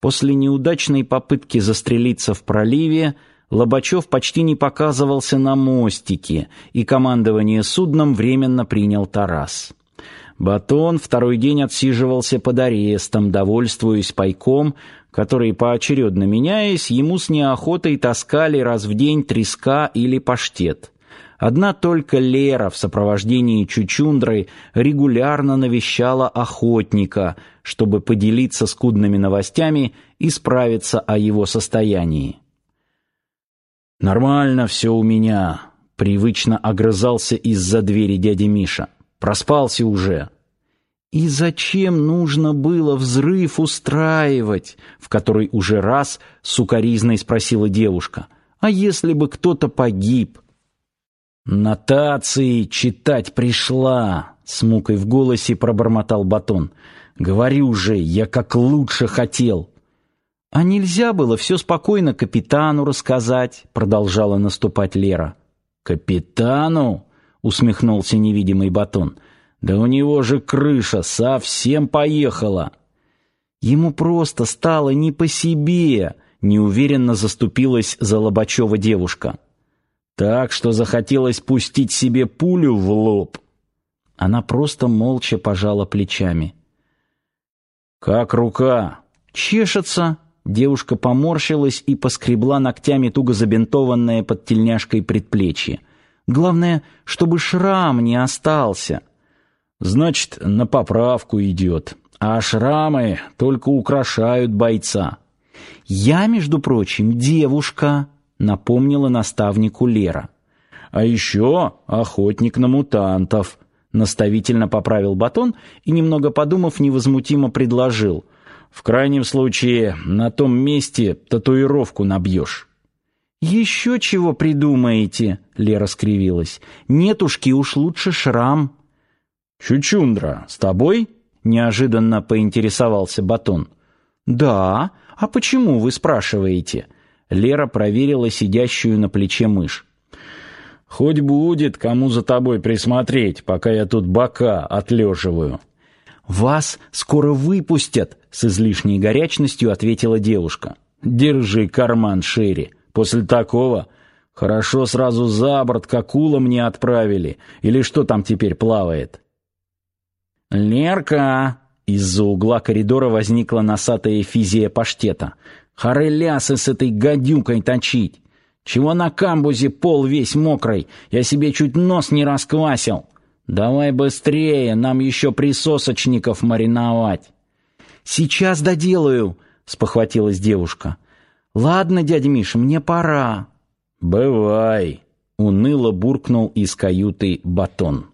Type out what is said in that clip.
После неудачной попытки застрелиться в проливе, Лобачев почти не показывался на мостике, и командование судном временно принял Тарас. Батон второй день отсиживался под арестом, довольствуясь пайком, который, поочередно меняясь, ему с неохотой таскали раз в день треска или паштет. Одна только Лера в сопровождении Чучундры регулярно навещала охотника, чтобы поделиться скудными новостями и справиться о его состоянии. «Нормально все у меня», — привычно огрызался из-за двери дядя Миша. «Проспался уже». И зачем нужно было взрыв устраивать, в который уже раз сукаризной спросила девушка. А если бы кто-то погиб? «Нотации читать пришла», — с мукой в голосе пробормотал Батон. «Говорю же, я как лучше хотел». «А нельзя было все спокойно капитану рассказать», — продолжала наступать Лера. «Капитану?» — усмехнулся невидимый Батон. «Да у него же крыша совсем поехала». Ему просто стало не по себе, неуверенно заступилась за Лобачева девушка. Так что захотелось пустить себе пулю в лоб. Она просто молча пожала плечами. «Как рука?» «Чешется». Девушка поморщилась и поскребла ногтями туго забинтованное под тельняшкой предплечье. «Главное, чтобы шрам не остался». «Значит, на поправку идет. А шрамы только украшают бойца». «Я, между прочим, девушка», напомнила наставнику Лера. А еще охотник на мутантов, наставительно поправил Батон и немного подумав, невозмутимо предложил: в крайнем случае на том месте татуировку набьешь. «Еще чего придумаете?» — Лера скривилась. «Нетушки, уж лучше шрам». «Чучундра, с тобой?» — неожиданно поинтересовался Батон. «Да. А почему вы спрашиваете?» Лера проверила сидящую на плече мышь. «Хоть будет кому за тобой присмотреть, пока я тут бока отлеживаю». «Вас скоро выпустят», — с излишней горячностью ответила девушка. «Держи карман шире. После такого хорошо сразу за борт к акулам не отправили. Или что там теперь плавает?» «Лерка!» Из-за угла коридора возникла носатая физия паштета. Харелясы с этой гадюкой точить. Чего на камбузе пол весь мокрый? Я себе чуть нос не расквасил. Давай быстрее, нам еще присосочников мариновать. Сейчас доделаю, спохватилась девушка. Ладно, дядя Миша, мне пора. Бывай, уныло буркнул из каюты батон.